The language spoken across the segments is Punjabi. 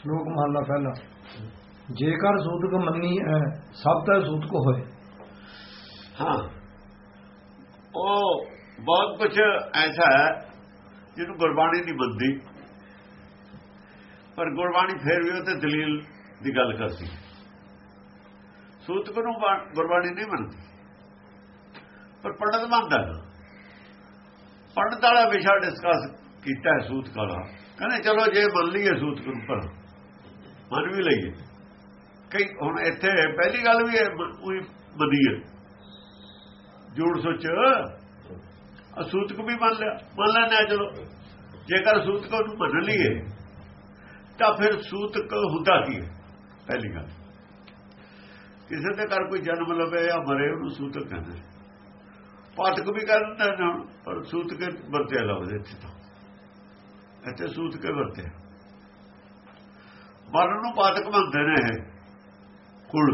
ਸ਼ਲੋਕ ਮਹਲਾ ਪਹਿਲਾ। ਜੇਕਰ ਸੂਤਕ ਮੰਨੀ ਹੈ, ਸਭ ਤਾਂ ਸੂਤਕ ਹੋਏ। ਹਾਂ। ਉਹ ਬਹੁਤ ਕੁਝ ਐਸਾ ਹੈ, ਜਿਹਨੂੰ ਗੁਰਬਾਣੀ ਨਹੀਂ ਮੰਨਦੀ ਪਰ ਗੁਰਬਾਣੀ ਫੇਰ ਵੀ ਉਹ ਤੇ ਦਲੀਲ ਦੀ ਗੱਲ ਕਰਦੀ। ਸੂਤਕ ਨੂੰ ਗੁਰਬਾਣੀ ਨਹੀਂ ਮੰਨਦੀ। ਪਰ ਪੰਡਤ ਮੰਨਦਾ ਹੈ। ਪੰਡਤ ਵਾਲਾ ਵਿਸ਼ਾ ਡਿਸਕਸ ਕੀਤਾ ਸੂਤਕ ਵਾਲਾ। ਕਹਿੰਦੇ ਚਲੋ ਜੇ ਮੰਨ ਲਈਏ ਸੂਤਕ ਨੂੰ ਪਰ ਮੰਨ ਵੀ ਲਈਏ ਕਈ ਹੁਣ ਇੱਥੇ ਪਹਿਲੀ ਗੱਲ ਵੀ ਹੈ ਉਹੀ ਮੰਨੀ ਹੈ। ਜੋੜ ਸੋਚ ਅਸੂਤਕ ਵੀ ਮੰਨ ਲਿਆ। ਮੰਨ ਲੈਣਾ ਚਲੋ ਜੇਕਰ ਸੂਤਕ ਨੂੰ ਮੰਨ ਲਈਏ ਤਾਂ ਫਿਰ ਸੂਤਕ ਹੁੰਦਾ ਕੀ ਹੈ? ਪਹਿਲੀ ਗੱਲ। ਕਿਸੇ ਦੇ ਘਰ ਕੋਈ ਜਨਮ ਲਵੇ ਜਾਂ ਮਰੇ ਉਹਨੂੰ ਸੂਤਕ ਕਹਿੰਦੇ ਨੇ। ਪਾਤਕ ਵੀ ਕਹਿੰਦੇ ਨੇ ਹੁਣ, ਪਰ ਸੂਤਕ ਵਰਤਿਆ ਲਫ਼ਜ਼ ਇੱਥੇ ਤਾਂ। ਇੱਥੇ ਸੂਤਕ ਵਰਤਿਆ। ਮਰਨ ਨੂੰ ਪਾਤਕ ਮੰਨਦੇ ਨੇ ਇਹ ਕੁਲ।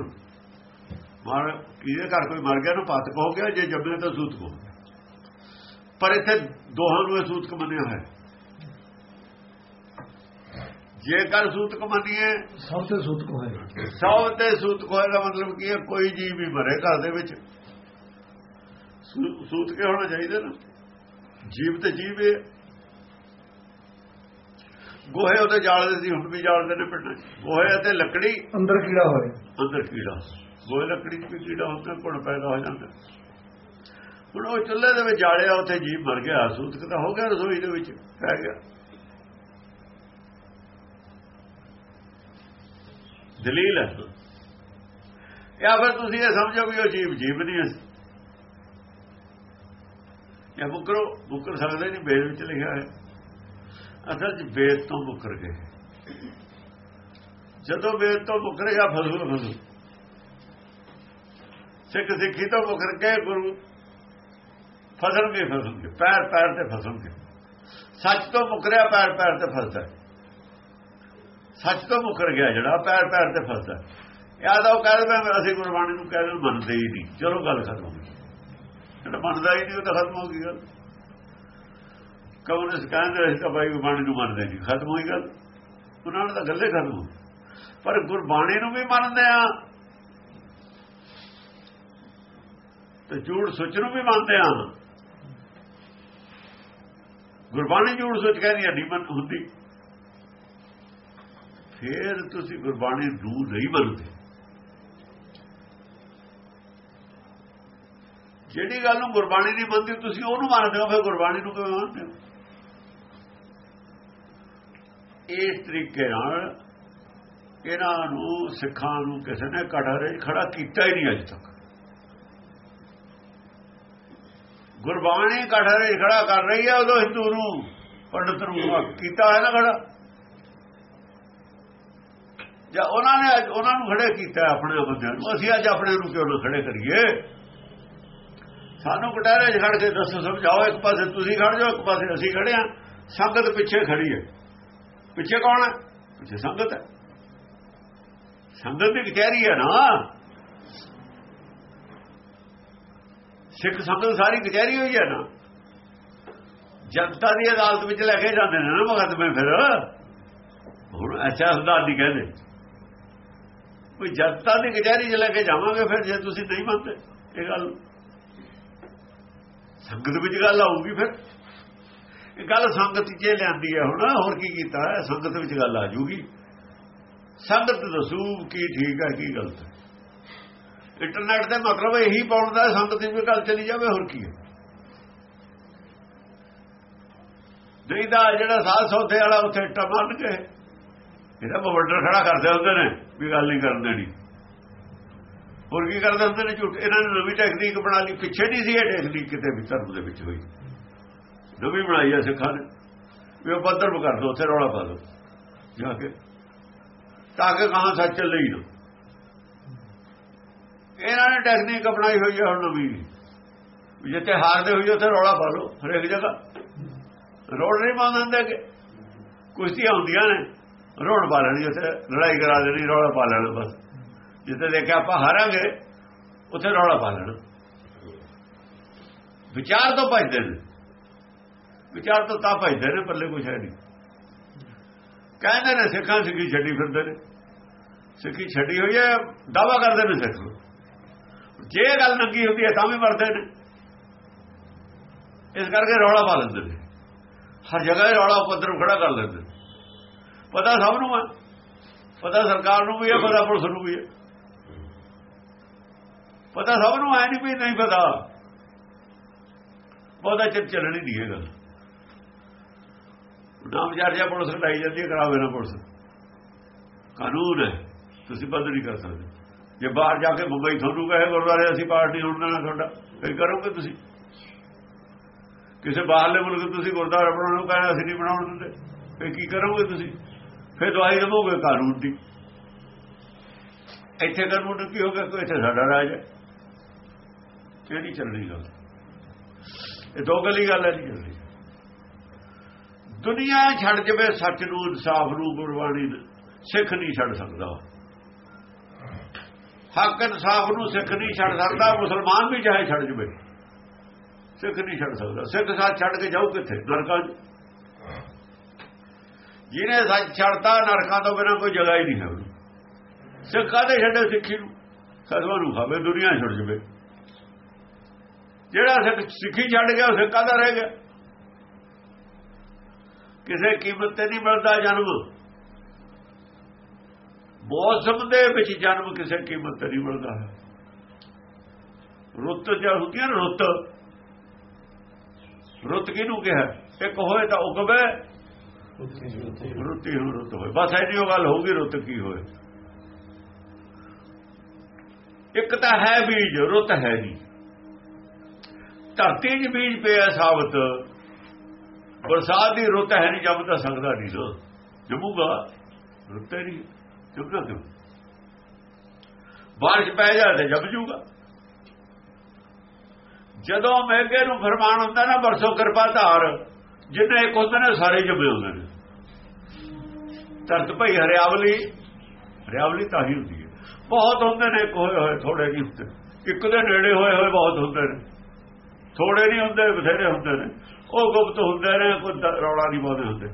ਮਰ ਕਿਹਦੇ ਘਰ ਕੋਈ ਮਰ ਗਿਆ ਨਾ ਪਾਤਕ ਹੋ ਗਿਆ ਜੇ ਜੰਮੇ ਤਾਂ ਸੂਤਕ ਹੋ ਪਰ ਇੱਥੇ ਦੋਹਾਂ ਨੂੰ ਇਹ ਸੂਤਕ ਮੰਨਿਆ ਹੈ। ਜੇਕਰ ਸੂਤਕ ਮੰਨੀਏ ਸਭ ਤੇ ਸੂਤਕ ਹੋਏ ਸਭ ਤੇ ਸੂਤਕ ਹੋਏ ਦਾ ਮਤਲਬ ਕੀ ਹੈ ਕੋਈ ਜੀਵ ਵੀ ਮਰੇ ਘਰ ਦੇ ਵਿੱਚ। ਸੂਤਕੇ ਹੋਣਾ ਚਾਹੀਦਾ ਨਾ। ਜੀਵ ਤੇ ਜੀਵ ਹੈ ਗੋਹੇ ਉਹਦੇ ਜਾਲਦੇ ਸੀ ਹੁਣ ਵੀ ਜਾਲਦੇ ਨੇ ਪਿੰਡਾਂ ਗੋਹੇ ਅਤੇ ਲੱਕੜੀ। ਅੰਦਰ ਕੀੜਾ ਹੋਏ। ਅੰਦਰ ਕੀੜਾ। ਗੋਹੇ ਲੱਕੜੀ 'ਚ ਕੀੜਾ ਹੁੰਦਾ ਕੋਣ ਪੈਦਾ ਹੋ ਜਾਂਦਾ। ਹੁਣ ਉਹ ਚੁੱਲ੍ਹੇ ਦੇ ਵਿੱਚ ਜਾਲਿਆ ਉੱਥੇ ਜੀਵ ਮਰ ਗਿਆ। ਸੂਤਕ ਤਾਂ ਹੋ ਗਿਆ ਰਸੋਈ ਦੇ ਵਿੱਚ ਪੈ ਗਿਆ। ਦਲੀਲ ਹੈ। ਜਾਂ ਫਿਰ ਤੁਸੀਂ ਇਹ ਸਮਝੋ ਵੀ ਉਹ ਜੀਵ ਜੀਵ ਨਹੀਂ ਹੈ। ਜਾਂ ਮੁਕਰੋ ਮੁਕਰ ਸਕਦੇ ਨਹੀਂ ਬੇਦ ਵਿੱਚ ਲਿਖਿਆ ਹੈ। ਅਸਲ 'ਚ ਵੇਦ ਤੋਂ ਮੁਕਰ ਗਏ। ਜਦੋਂ ਵੇਦ ਤੋਂ ਮੁਕਰ ਗਿਆ ਫਸਲ ਫਸਲ ਸਿੱਖ ਸਿੱਖੀ ਤੋਂ ਮੁਕਰ ਕੇ ਗੁਰੂ ਫਸਣਗੇ ਫਸਣਗੇ ਪੈਰ ਪੈਰ ਤੇ ਫਸਣਗੇ ਸੱਚ ਤੋਂ ਮੁਕਰਿਆ, ਪੈਰ ਪੈਰ ਤੇ ਫਸਦਾ। ਸੱਚ ਤੋਂ ਮੁਕਰ ਗਿਆ ਜਿਹੜਾ ਪੈਰ ਪੈਰ ਤੇ ਫਸਦਾ। ਯਾਦ ਆਓ ਕਹਿੰਦੇ ਮੈਂ ਅਸੀਂ ਗੁਰਬਾਣੀ ਨੂੰ ਕਹਿੰਦੇ ਮੰਨਦੇ ਹੀ ਨਹੀਂ। ਚਲੋ ਗੱਲ ਖਤਮ ਹੋ ਗਈ। ਜਿਹੜਾ ਮੰਨਦਾ ਹੀ ਨਹੀਂ, ਉਹ ਤਾਂ ਖਤਮ ਹੋ ਗਈ ਗੱਲ। ਕਮਿਊਨਿਸਟ ਕਹਿੰਦੇ ਅਸੀਂ ਤਾਂ ਬਾਈ ਗੁਰਬਾਣੀ ਨੂੰ ਮੰਨਦੇ ਨਹੀਂ, ਖਤਮ ਹੋਈ ਗੱਲ। ਉਹਨਾਂ ਨਾਲ ਤਾਂ ਗੱਲੇ ਖਤਮ ਹੋ ਪਰ ਗੁਰਬਾਣੀ ਨੂੰ ਵੀ ਮੰਨਦੇ ਆ। ਤੇ ਜੂੜ ਸੱਚ ਨੂੰ ਵੀ ਮੰਨਦੇ ਆ। ਗੁਰਬਾਣੀ ਝੂਠ ਸੱਚ ਕਹਿੰਦੀ ਨਹੀਂ ਮੰਨ ਹੁੰਦੀ। ਫੇਰ ਤੁਸੀਂ ਗੁਰਬਾਣੀ ਨੂੰ ਨਹੀਂ ਮੰਨਦੇ। ਜਿਹੜੀ ਗੱਲ ਨੂੰ ਗੁਰਬਾਣੀ ਨਹੀਂ ਮੰਨਦੀ, ਤੁਸੀਂ ਉਹਨੂੰ ਮੰਨਦੇ ਹੋ, ਫਿਰ ਗੁਰਬਾਣੀ ਨੂੰ ਕਿਵੇਂ ਮੰਨਦੇ ਹੋ? ਇਸ ਤਰੀਕੇ ਨਾਲ ਇਹਨਾਂ ਨੂੰ, ਸਿੱਖਾਂ ਨੂੰ ਕਿਸੇ ਨੇ ਕਟਾਰੇ ਖੜਾ ਕੀਤਾ ਹੀ ਨਹੀਂ ਅਜੇ ਤੱਕ। ਗੁਰਬਾਣੀ ਕਟਾਰੇ ਖੜਾ ਕਰ ਰਹੀ ਹੈ ਉਦੋਂ ਹਿੰਦੂ ਨੂੰ, ਪੰਡਤ ਨੂੰ ਕੀਤਾ ਹੈ ਨਾ ਖੜਾ ਜਾਂ ਉਹਨਾਂ ਨੇ ਅੱਜ ਉਹਨਾਂ ਨੂੰ ਖੜੇ ਕੀਤਾ ਆਪਣੇ ਬੰਦਿਆਂ ਨੂੰ, ਅਸੀਂ ਅੱਜ ਆਪਣੇ ਨੂੰ ਕਿਉਂ ਨਾ ਖੜੇ ਕਰੀਏ? ਸਾਨੂੰ ਕਟਾਰੇ 'ਚ ਖੜ ਕੇ ਦੱਸੋ, ਸਮਝਾਓ, ਇੱਕ ਪਾਸੇ ਤੁਸੀਂ ਖੜ ਜਾਓ, ਇੱਕ ਪਾਸੇ ਅਸੀਂ ਖੜੇ ਆ ਸੰਗਤ ਪਿੱਛੇ ਖੜੀ ਹੈ। ਪਿੱਛੇ ਕੌਣ ਹੈ ਪਿੱਛੇ ਸੰਗਤ ਹੈ ਸੰਗਤ ਦੀ ਕਚਹਿਰੀ ਹੈ ਨਾ। ਸਿੱਖ ਸੰਗਤ ਸਾਰੀ ਕਚਹਿਰੀ ਹੋਈ ਹੈ ਨਾ। ਜਨਤਾ ਦੀ ਅਦਾਲਤ ਵਿੱਚ ਲੈ ਕੇ ਜਾਂਦੇ ਨੇ ਨਾ ਮੁਕੱਦਮੇ ਫਿਰ। ਹੁਣ ਅੱਛਾ ਹੁੰਦਾ ਨਹੀਂ ਕਹਿੰਦੇ। ਕੋਈ ਜਨਤਾ ਦੀ ਕਚਹਿਰੀ 'ਚ ਲੈ ਕੇ ਜਾਵਾਂਗੇ ਫਿਰ ਜੇ ਤੁਸੀਂ ਨਹੀਂ ਮੰਨਦੇ, ਇਹ ਗੱਲ। ਸੰਗਤ ਵਿੱਚ ਗੱਲ ਆਊਗੀ ਫਿਰ। ਇਹ ਗੱਲ ਸੰਗਤ 'ਚ ਲਿਆਂਦੀ ਹੈ ਹੁਣ, ਹੋਰ ਕੀ ਕੀਤਾ? ਸੰਗਤ ਵਿੱਚ ਗੱਲ ਆ ਜੂਗੀ। ਸੰਗਤ ਦੱਸੂ ਕੀ ਠੀਕ ਹੈ, ਕੀ ਗਲਤ ਹੈ। ਇੰਟਰਨੈਟ ਦੇ ਮਤਲਬ ਇਹੀ ਪਾਉਂਦਾ ਸੰਗਤ ਦੀ ਵੀ ਗੱਲ ਚਲੀ ਜਾਵੇ, ਹੋਰ ਕੀ ਹੈ। ਨਹੀਂ ਤਾਂ ਜਿਹੜਾ ਸਾਧ ਸੌਦੇ ਵਾਲਾ ਉੱਥੇ ਇੱਟਾਂ ਮੰਨ ਕੇ, ਇਹਦਾ ਬਵੰਡਰ ਖੜਾ ਕਰਦੇ ਹੁੰਦੇ ਨੇ ਵੀ ਗੱਲ ਨਹੀਂ ਕਰਨ ਦੇਣੀ। ਹੋਰ ਕੀ ਕਰਦੇ ਹੁੰਦੇ ਨੇ ਝੂਠ? ਇਹਨਾਂ ਨੇ ਨਵੀਂ ਟੈਕਨੀਕ ਬਣਾ ਲਈ, ਪਿੱਛੇ ਨਹੀਂ ਸੀ ਇਹ ਟੈਕਨੀਕ ਕਿਤੇ ਵੀ ਧਰਮ ਦੇ ਵਿੱਚ ਹੋਈ। ਨਵੀਂ ਬਣਾਈ ਹੈ ਸਿੱਖਾਂ ਨੇ। ਵੀ ਉਹ ਪੱਧਰ ਕਰ ਦੋ ਉੱਥੇ ਰੌਲਾ ਪਾ ਦੋ। ਜਾ ਕੇ। ਤਾਂ ਕਿ ਕਹਾਂ ਸੱਚ ਚੱਲੇ ਹੀ ਨਾ। ਇਹਨਾਂ ਨੇ ਟੈਕਨੀਕ ਅਪਣਾਈ ਹੋਈ ਹੈ ਹੁਣ ਨਵੀਂ। ਵੀ ਜਿੱਥੇ ਹਾਰਦੇ ਹੋਈ ਉੱਥੇ ਰੌਲਾ ਪਾ ਲਓ ਹਰੇਕ ਜਗ੍ਹਾ। ਰੋੜ ਨਹੀਂ ਪਾਉਂਦੇ ਕਿ ਕੁਸ਼ਤੀਆਂ ਹੁੰਦੀਆਂ ਨੇ। ਰੋੜ ਪਾ ਲੈਣੀ, ਉੱਥੇ ਲੜਾਈ ਕਰਾ ਦੇਣੀ, ਰੌਲਾ ਪਾ ਲੈਣਾ ਬਸ। ਜਿੱਥੇ ਦੇਖਿਆ ਆਪਾਂ ਹਾਰਾਂਗੇ, ਉੱਥੇ ਰੌਲਾ ਪਾ ਲੈਣਾ। ਵਿਚਾਰ ਤੋਂ ਭੱਜਦੇ ਨੇ। ਵਿਚਾਰ ਤੋਂ ਤਾਂ ਭਜਦੇ ਨੇ, ਪੱਲੇ ਕੁਛ ਹੈ ਨਹੀਂ। ਕਹਿੰਦੇ ਨੇ ਸਿੱਖਾਂ ਸਿੱਖੀ ਛੱਡੀ ਫਿਰਦੇ ਨੇ। ਸਿੱਖੀ ਛੱਡੀ ਹੋਈ ਹੈ ਦਾਵਾ ਕਰਦੇ ਨੇ ਸਿੱਖ। ਜੇ ਗੱਲ ਨੰਗੀ ਹੁੰਦੀ ਹੈ, ਤਾਂ ਵੀ ਮਰਦੇ ਨੇ। ਇਸ ਕਰਕੇ ਰੌਲਾ ਪਾ ਲੈਂਦੇ ਨੇ। ਹਰ ਜਗ੍ਹਾ ਇਹ ਰੌਲਾ ਉਪਦਰ ਖੜਾ ਕਰ ਲੈਂਦੇ ਨੇ। ਪਤਾ ਸਭ ਨੂੰ ਹੈ ਪਤਾ ਸਰਕਾਰ ਨੂੰ ਵੀ ਹੈ ਪਤਾ ਪੁਲਿਸ ਨੂੰ ਵੀ ਹੈ ਪਤਾ ਸਭ ਨੂੰ ਹੈ ਨਹੀਂ ਵੀ ਨਹੀਂ ਪਤਾ। ਬਹੁਤਾ ਚਿਰ ਚੱਲਣੀ ਨਹੀਂ ਇਹ ਗੱਲ। ਨਾਮ ਚਰਚਾ ਪੁਲਿਸ ਕਢਾਈ ਜਾਂਦੀ ਹੈ ਕਰਾਵੇ ਨਾ ਪੁਲਿਸ। ਕਾਨੂੰਨ ਹੈ, ਤੁਸੀਂ ਬੰਦ ਨਹੀਂ ਕਰ ਸਕਦੇ। ਜੇ ਬਾਹਰ ਜਾ ਕੇ ਮੁੰਬਈ ਤੁਹਾਨੂੰ ਕਹੇ, ਗੁਰਦੁਆਰੇ ਅਸੀਂ ਪਾਰਟੀ ਹੋਣ ਦੇਣਾ ਤੁਹਾਡਾ ਫਿਰ ਕਰੋਗੇ ਤੁਸੀਂ? ਕਿਸੇ ਬਾਹਰਲੇ ਮੁਲਕ ਤੁਸੀਂ ਗੁਰਦੁਆਰਾ ਬਣਾਉਣ ਨੂੰ ਕਹਿੰਦੇ ਅਸੀਂ ਨਹੀਂ ਬਣਾਉਣ ਦਿੰਦੇ। ਫਿਰ ਕੀ ਕਰੋਗੇ ਤੁਸੀਂ? ਫਿਰ ਦਵਾਈ ਦੇਵੋਗੇ ਕਾਨੂੰਨ ਦੀ। ਇੱਥੇ ਕਾਨੂੰਨ ਕੀ ਹੋਗਾ ਕੋਈ ਇੱਥੇ ਸਾਡਾ ਰਾਜ ਹੈ। ਇਹ ਨਹੀਂ ਚੱਲਣੀ ਗੱਲ। ਇਹ ਦੋ ਗੱਲੀ ਗੱਲ ਹੈ ਜੀ ਚੱਲਣੀ। ਦੁਨੀਆ ਛੱਡ ਜਵੇ ਸੱਚ ਨੂੰ, ਇਨਸਾਫ ਨੂੰ, ਗੁਰਬਾਣੀ ਨੂੰ, ਸਿੱਖ ਨਹੀਂ ਛੱਡ ਸਕਦਾ। ਹੱਕ ਇਨਸਾਫ ਨੂੰ ਸਿੱਖ ਨਹੀਂ ਛੱਡ ਸਕਦਾ, ਮੁਸਲਮਾਨ ਵੀ ਚਾਹੇ ਛੱਡ ਜਵੇ। ਸਿੱਖ ਨਹੀਂ ਛੱਡ ਸਕਦਾ। ਸਿੱਖ ਸਾਥ ਛੱਡ ਕੇ ਜਾਊ ਕਿੱਥੇ? ਨਰਕਾਂ 'ਚ। ਜਿਹਨੇ ਸੱਚ ਛੱਡਤਾ, ਨਰਕਾਂ ਤੋਂ ਬਿਨਾਂ ਕੋਈ ਜਗ੍ਹਾ ਹੀ ਨਹੀਂ ਹੈ। ਉਹਨੂੰ ਸਿੱਖਾਂ ਦੇ ਛੱਡੇ ਸਿੱਖੀ ਨੂੰ? ਸਦਵਾ ਨੂੰ ਖਾਵੇ, ਦੁਨੀਆ ਛੱਡ ਜਵੇ। ਜਿਹੜਾ ਸਿੱਖ ਸਿੱਖੀ ਛੱਡ ਗਿਆ, ਉਹ ਸਿੱਖਾਂ ਦਾ ਰਹਿ ਗਿਆ? ਕਿਸੇ ਕੀਮਤ ਤੇ ਨਹੀਂ ਮਿਲਦਾ ਜਨਮ। ਮੌਸਮ ਦੇ ਵਿੱਚ ਜਨਮ ਕਿਸੇ ਕੀਮਤ ਤੇ ਨਹੀਂ ਮਿਲਦਾ। ਹੈ ਰੁੱਤ ਜਾਂ ਹੁੰਦੀਆਂ ਹੈ ਰੁੱਤ। ਰੁੱਤ ਕਿਹਨੂੰ ਕਿਹਾ? ਇੱਕ ਹੋਏ ਤਾਂ ਉਗਵੇ ਰੁੱਤੀ ਹੋ ਰੁੱਤ ਹੋਏ। ਬਸ ਐਨੀ ਉਹ ਗੱਲ ਹੋਊਗੀ, ਰੁੱਤ ਕੀ ਹੋਏ। ਇੱਕ ਤਾਂ ਹੈ ਬੀਜ, ਰੁੱਤ ਹੈ ਨਹੀਂ। ਧਰਤੀ 'ਚ ਬੀਜ ਪਿਆ ਸਾਬਤ। ਬਰਸਾਤ ਦੀ ਰੁੱਤ ਹੈ ਨਹੀਂ, ਜੰਮ ਤਾਂ ਸਕਦਾ ਨਹੀਂ ਨਾ ਜੰਮੂਗਾ? ਰੁੱਤ ਨਹੀਂ। ਜੰਮਦਾ ਕਿਉਂ? ਬਾਰਿਸ਼ ਪੈ ਜਾਏ ਤੇ ਜੰਮ ਜੂਗਾ। ਜਦੋਂ ਮੇਘੇ ਨੂੰ ਫਰਮਾਨ ਹੁੰਦਾ ਨਾ ਬਰਸੋ ਕਿਰਪਾ ਧਾਰ ਜਿੰਨੇ ਇੱਕ ਹੁੰਦੇ ਨੇ, ਸਾਰੇ ਜੰਮੇ ਹੁੰਦੇ ਨੇ। ਧਰਤ ਭਈ ਹਰਿਆਵਲੀ ਹਰਿਆਵਲੀ ਤਾਂ ਹੀ ਹੁੰਦੀ ਹੈ। ਬਹੁਤ ਹੁੰਦੇ ਨੇ, ਇੱਕ ਹੋਏ ਹੋਏ ਥੋੜੇ ਨਹੀਂ ਹੁੰਦੇ। ਇੱਕ ਦੇ ਨੇੜੇ ਹੋਏ ਹੋਏ ਬਹੁਤ ਹੁੰਦੇ ਨੇ। ਥੋੜੇ ਨਹੀਂ ਹੁੰਦੇ, ਬਥੇਰੇ ਹੁੰਦੇ ਨੇ। ਉਹ ਗੁਪਤ ਹੁੰਦੇ ਨੇ, ਕੋਈ ਰੌਲਾ ਨਹੀਂ ਪਾਉਂਦੇ ਹੁੰਦੇ।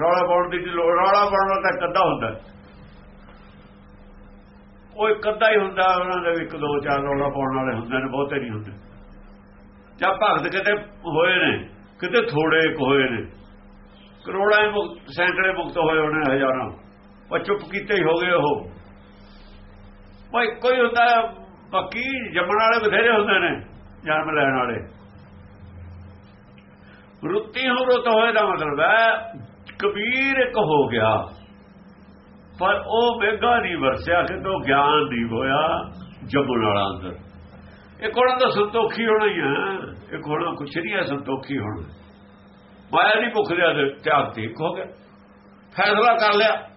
ਰੌਲਾ ਪਾਉਣ ਦੀ ਲੋੜ, ਰੌਲਾ ਪਾਉਣ ਦਾ ਤਾਂ ਕੱਦਾ ਹੁੰਦਾ। ਉਹ ਇੱਕ ਅੱਧਾ ਹੀ ਹੁੰਦਾ, ਉਹਨਾਂ ਦੇ ਇੱਕ ਦੋ ਚਾਰ ਰੌਲਾ ਪਾਉਣ ਵਾਲੇ ਹੁੰਦੇ ਨੇ, ਬਹੁਤੇ ਨਹੀਂ ਹੁੰਦੇ। ਜਾਂ ਭਗਤ ਕਿਤੇ ਹੋਏ ਨੇ, ਕਿਤੇ ਥੋੜੇ ਇੱਕ ਹੋਏ ਨੇ। ਕਰੋੜਾਂ ਹੀ ਮੁਕਤ ਸੈਂਕੜੇ ਮੁਕਤ ਹੋਏ ਹੋਣੇ ਹਜ਼ਾਰਾਂ। ਪਰ ਚੁੱਪ ਕੀਤੇ ਹੀ ਹੋ ਗਏ ਉਹ। ਭਾਈ ਕੋਈ ਹੁੰਦਾ, ਬਾਕੀ ਜੰਮਣ ਵਾਲੇ ਬਥੇਰੇ ਹੁੰਦੇ ਨੇ, ਜਨਮ ਲੈਣ ਵਾਲੇ। ਰੁੱਤੀ ਹੋ ਰੁੱਤ ਹੋਏ ਦਾ ਮਤਲਬ ਹੈ। ਕਬੀਰ ਇੱਕ ਹੋ ਗਿਆ। ਪਰ ਉਹ ਮੇਗਾ ਨਹੀਂ ਵਰਸਿਆ ਕਿ ਤੋਂ ਗਿਆਨ ਨਹੀਂ ਹੋਇਆ ਜੰਮਣ ਵਾਲਾ ਅੰਦਰ। ਇਹ ਕੋਣ ਦਾ ਸੰਤੋਖੀ ਹੋਣਾ ਹੀ ਹੈ? ਇਹ ਕੋਣ ਕੁਛ ਨਹੀਂ ਹੈ ਸੰਤੋਖੀ ਹੋਣਾ। ਮਾਇਆ ਦੀ ਭੁੱਖ ਦੇ ਤਿਆਗ ਤੇ ਇੱਕ ਹੋ ਗਿਆ। ਫੈਸਲਾ ਕਰ ਲਿਆ।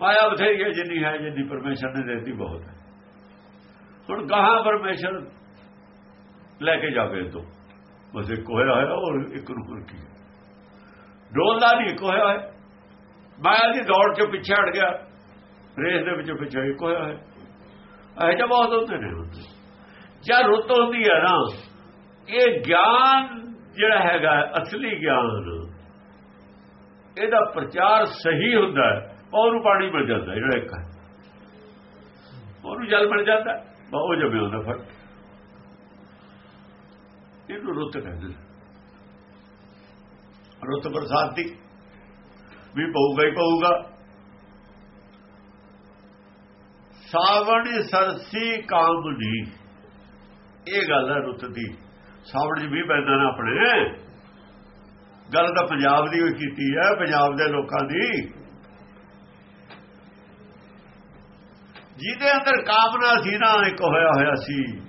ਮਾਇਆ ਬਥੇਰੀ ਹੈ, ਜਿੰਨੀ ਹੈ, ਜਿੰਨੀ ਪਰਮੇਸ਼ਰ ਨੇ ਦਿੱਤੀ ਬਹੁਤ ਹੈ। ਹੁਣ ਗਾਹਾਂ ਪਰਮੇਸ਼ਰ ਲੈ ਕੇ ਜਾਵੇ ਤੋਂ। ਬਸ ਇੱਕ ਹੋਇਆ ਹੋਇਆ ਔਰ ਇੱਕ ਨੂੰ ਹੋਰ ਕੀ ਡੋਲਦਾ ਨਹੀਂ ਇੱਕ ਹੋਇਆ ਹੋਇਆ ਮਾਇਆ ਦੀ ਦੌੜ ਚ ਪਿੱਛੇ ਹਟ ਗਿਆ। ਰੇਸ ਦੇ ਵਿੱਚ ਪਿੱਛੇ ਇੱਕ ਹੋਇਆ ਹੋਇਆ ਇਹ ਜਿਹਾ ਬਹੁਤ ਹੁੰਦੇ ਨੇ ਹੁੰਦੇ ਜਾਂ ਰੁੱਤ ਹੁੰਦੀ ਹੈ ਨਾ, ਇਹ ਗਿਆਨ ਜਿਹੜਾ ਹੈਗਾ, ਅਸਲੀ ਗਿਆਨ, ਇਹਦਾ ਪ੍ਰਚਾਰ ਸਹੀ ਹੁੰਦਾ ਹੈ ਉਹਨੂੰ ਪਾਣੀ ਮਿਲ ਜਾਂਦਾ ਜਿਹੜਾ ਇੱਕ ਹੈ। ਉਹਨੂੰ ਜਲ ਮਿਲ ਜਾਂਦਾ ਬਹੁਤ ਜਮੇ ਹੁੰਦਾ ਫ਼ਰਕ ਇਹਨੂੰ ਰੁੱਤ ਕਹਿੰਦੇ ਰੁੱਤ ਬਰਸਾਤੀ ਵੀ ਪਊਗਾ ਹੀ ਪਊਗਾ। ਸਾਵਣ ਸਰਸੀ ਕਾਮਨੀ। ਇਹ ਗੱਲ ਹੈ ਰੁੱਤ ਦੀ। ਸਾਵਣ ਜੀ ਵੀ ਪੈਂਦਾ ਨਾ ਆਪਣੇ। ਗੱਲ ਤਾਂ ਪੰਜਾਬ ਦੀ ਹੋਈ ਕੀਤੀ ਹੈ, ਪੰਜਾਬ ਦੇ ਲੋਕਾਂ ਦੀ। ਜਿਹਦੇ ਅੰਦਰ ਕਾਮਨਾ ਸੀ ਨਾ, ਇੱਕ ਹੋਇਆ ਹੋਇਆ ਸੀ।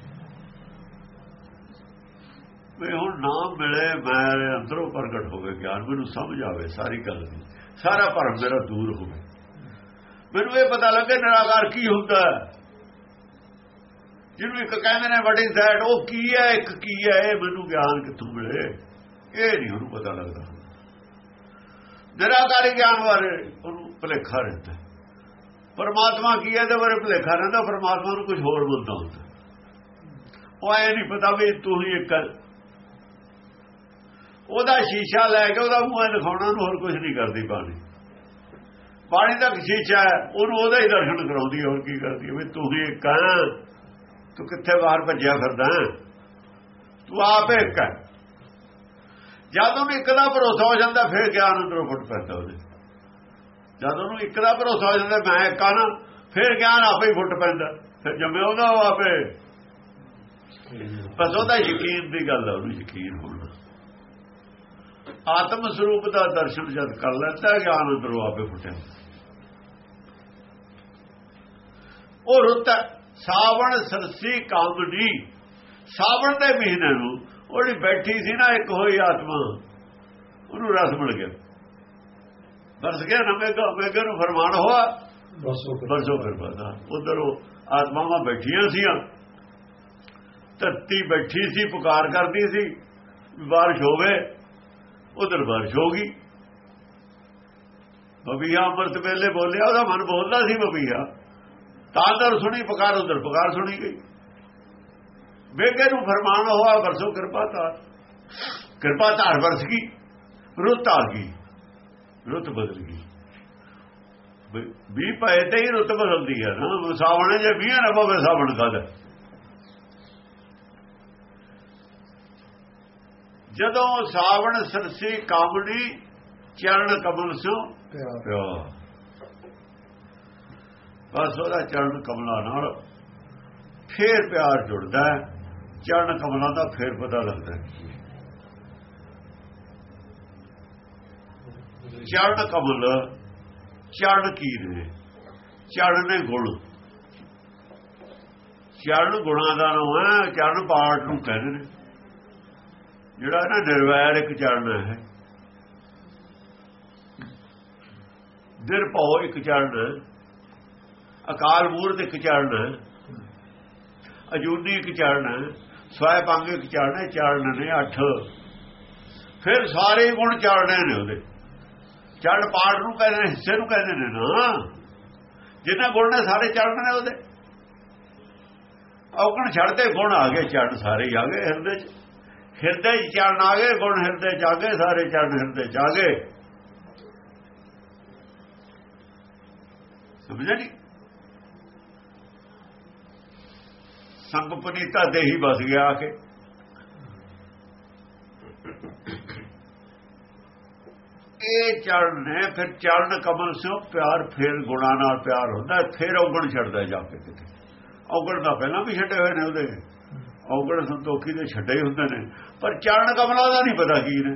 ਵੀ ਹੁਣ ਨਾਮ ਮਿਲੇ, ਮੈਂ ਅੰਦਰੋਂ ਪ੍ਰਗਟ ਹੋਵੇ ਗਿਆਨ। ਮੈਨੂੰ ਸਮਝ ਆਵੇ ਸਾਰੀ ਗੱਲ ਦੀ। ਸਾਰਾ ਭਰਮ ਮੇਰਾ ਦੂਰ ਹੋਵੇ। ਮੈਨੂੰ ਇਹ ਪਤਾ ਲੱਗੇ ਨਿਰਾਕਾਰ ਕੀ ਹੁੰਦਾ ਜਿਹਨੂੰ ਇੱਕ ਕਹਿੰਦੇ ਨੇ ਵੱਡੀ ਇਜ਼ ਉਹ ਕੀ ਹੈ, ਇੱਕ ਕੀ ਹੈ, ਇਹ ਮੈਨੂੰ ਗਿਆਨ ਕਿੱਥੋਂ ਮਿਲੇ? ਇਹ ਨਹੀਂ ਉਹਨੂੰ ਪਤਾ ਲੱਗਦਾ। ਨਿਰਾਕਾਰੀ ਗਿਆਨ ਬਾਰੇ ਉਹਨੂੰ ਭੁਲੇਖਾ ਰਹਿੰਦਾ ਪਰਮਾਤਮਾ ਕੀ ਹੈ, ਇਹਦੇ ਬਾਰੇ ਭੁਲੇਖਾ ਰਹਿੰਦਾ। ਪਰਮਾਤਮਾ ਨੂੰ ਕੁਝ ਹੋਰ ਬੋਲਦਾ ਹੁੰਦਾ ਉਹ ਐ ਨਹੀਂ ਪਤਾ ਵੀ ਤੂੰ ਹੀ ਇੱਕ ਉਹਦਾ ਸ਼ੀਸ਼ਾ ਲੈ ਕੇ ਉਹਦਾ ਮੂੰਹ ਦਿਖਾਉਣਾ ਨੂੰ ਹੋਰ ਕੁਝ ਨਹੀਂ ਕਰਦੀ ਬਾਣੀ ਬਾਣੀ ਦਾ ਸ਼ੀਸ਼ਾ ਹੈ, ਉਹਨੂੰ ਉਹਦਾ ਹੀ ਦਰਸ਼ਨ ਕਰਾਉਂਦੀ ਹੋਰ ਕੀ ਕਰਦੀ ਹੈ? ਵੀ ਤੂੰ ਹੀ ਇੱਕ ਹੈ ਤੂੰ ਕਿੱਥੇ ਬਾਹਰ ਭੱਜਿਆ ਫਿਰਦਾ ਤੂੰ ਆਪ ਇੱਕ ਹੈ। ਜਦ ਉਹਨੂੰ ਇੱਕ ਦਾ ਭਰੋਸਾ ਹੋ ਜਾਂਦਾ, ਫਿਰ ਗਿਆਨ ਅੰਦਰੋਂ ਫੁੱਟ ਪੈਂਦਾ ਉਹਦੇ। ਜਦ ਉਹਨੂੰ ਇੱਕ ਦਾ ਭਰੋਸਾ ਹੋ ਜਾਂਦਾ, ਮੈਂ ਇੱਕ ਆ ਨਾ, ਫਿਰ ਗਿਆਨ ਆਪੇ ਹੀ ਫੁੱਟ ਪੈਂਦਾ। ਫਿਰ ਜੰਮੇ ਉਹਦਾ ਉਹ ਆਪੇ। ਬਸ ਉਹਦਾ ਯਕੀਨ ਦੀ ਗੱਲ ਹੈ ਉਹਨੂੰ ਯਕੀਨ ਹੋਣਾ। ਆਤਮ ਸਰੂਪ ਦਾ ਦਰਸ਼ਨ ਜਦ ਕਰ ਲੈਂਦਾ ਗਿਆਨ ਅੰਦਰੋਂ ਆਪੇ ਫੁੱਟਿਆ ਉਹ ਰੁੱਤ ਸਾਵਣ ਸਰਸੀ ਕਾਮੜੀ। ਸਾਵਣ ਦੇ ਮਹੀਨੇ ਨੂੰ ਉਹਦੀ ਬੈਠੀ ਸੀ ਨਾ ਇੱਕ ਹੋਈ ਆਤਮਾ ਉਹਨੂੰ ਰਸ ਮਿਲ ਗਿਆ। ਬਰਸ ਗਿਆ ਨਾ ਮੇਗਾ ਮੇਗੇ ਨੂੰ ਫਰਮਾਨ ਹੋਆ ਬਸ ਬਰਸੋ ਫਿਰ ਪਤਾ ਉਧਰ ਉਹ ਆਤਮਾਵਾਂ ਬੈਠੀਆਂ ਸੀਆਂ। ਧਰਤੀ ਬੈਠੀ ਸੀ ਪੁਕਾਰ ਕਰਦੀ ਸੀ ਬਾਰਿਸ਼ ਹੋਵੇ। ਉਧਰ ਬਾਰਿਸ਼ ਹੋ ਗਈ। ਬਬੀਆ ਅੰਮ੍ਰਿਤ ਵੇਲੇ ਬੋਲਿਆ, ਉਹਦਾ ਮਨ ਬੋਲਦਾ ਸੀ ਬਬੀਆ। ਤਾਂ ਦਰ ਸੁਣੀ, ਪੁਕਾਰ ਉਧਰ ਪੁਕਾਰ ਸੁਣੀ ਗਈ। ਬੇਗੇ ਨੂੰ ਫਰਮਾਨ ਹੋਆ ਵਰਸੋ ਕਿਰਪਾ ਧਾਰ। ਕਿਰਪਾ ਧਾਰ ਵਰਸ ਗਈ, ਰੁੱਤ ਆ ਗਈ, ਰੁੱਤ ਬਦਲ ਗਈ। ਵੀ ਪਏ ਤੇ ਹੀ ਰੁੱਤ ਬਦਲਦੀ ਹੈ ਨਾ ਸਾਵਣ ਜੇ 20 ਨਾ ਪਵੇ ਸਾਵਣ ਕਦ ਜਦੋਂ ਸਾਵਣ ਸਰਸੀ ਕਾਮੜੀ ਚਰਨ ਕਮਲ ਸੋ ਪਿਆਰ। ਪਿਆ ਬਸ ਉਹਦਾ ਚਰਨ ਕਮਲਾਂ ਨਾਲ ਫੇਰ ਪਿਆਰ ਜੁੜਦਾ ਹੈ ਚਰਨ ਕਮਲਾਂ ਦਾ ਫੇਰ ਪਤਾ ਲੱਗਦਾ ਹੈ। ਚਰਨ ਕਮਲ ਚਰਨ ਕੀ ਨੇ ਚਰਨ ਨੇ ਗੁਣ। ਚਰਨ ਗੁਣਾਂ ਦਾ ਨਾਮ ਹੈ ਚਰਨ ਪਾਠ ਨੂੰ ਕਹਿੰਦੇ ਨੇ। ਜਿਹੜਾ ਨਾ ਨਿਰਵੈਰ ਇੱਕ ਚੜਨਾ ਹੈ। ਨਿਰਭਉ ਇੱਕ ਚਰਨ ਅਕਾਲ ਮੂਰਤ ਇੱਕ ਚਰਨ ਅਜੂਨੀ ਇੱਕ ਚੜਨਾ ਹੈ। ਸਵੈ ਪੰਗ ਇੱਕ ਚਰਨ ਚੜਨ ਨੇ ਅੱਠ। ਫਿਰ ਸਾਰੇ ਗੁਣ ਚਰਨੇ ਨੇ ਉਹਦੇ। ਚੜ ਪਾਠ ਨੂੰ ਕਹਿੰਦੇ ਨੇ, ਹਿੱਸੇ ਨੂੰ ਕਹਿੰਦੇ ਨੇ ਨਾ। ਜਿੰਨਾ ਗੁਣ ਨੇ ਸਾਰੇ ਚਰਨ ਨੇ ਉਹਦੇ। ਔਗਣ ਛੱਡਦੇ ਗੁਣ ਆ ਗਏ ਚਰਨ ਸਾਰੇ ਹੀ ਆ ਗਏ ਹਿਰਦੇ ਚ। ਹਿਰਦੇ ਚ ਚਰਨ ਆ ਗਏ ਗੁਣ ਹਿਰਦੇ ਜਾਗੇ ਸਾਰੇ ਚਰਨ ਹਿਰਦੇ ਜਾਗੇ ਸਮਝਿਆ ਨਹੀਂ ਸੰਗ ਪੁਨੀਤਾ ਦੇਹੀ ਬਸ ਗਿਆ ਆ ਕੇ। ਇਹ ਚਰਨ ਨੇ ਫਿਰ ਚਰਨ ਕਮਲ ਸੋ ਪਿਆਰ ਫਿਰ ਗੁਣਾ ਨਾਲ ਪਿਆਰ ਹੁੰਦਾ ਹੈ, ਫਿਰ ਔਗਣ ਛੱਡਦਾ ਜਾ ਕੇ ਕਿਤੇ। ਔਗਣ ਦਾ ਪਹਿਲਾਂ ਵੀ ਛੱਡੇ ਹੋਏ ਨੇ ਉਹਦੇ। ਔਗਣ ਸੰਤੋਖੀ ਦੇ ਛੱਡੇ ਹੀ ਹੁੰਦੇ ਨੇ। ਪਰ ਚਰਨ ਕਮਲਾ ਦਾ ਨਹੀਂ ਪਤਾ ਕੀ ਨੇ।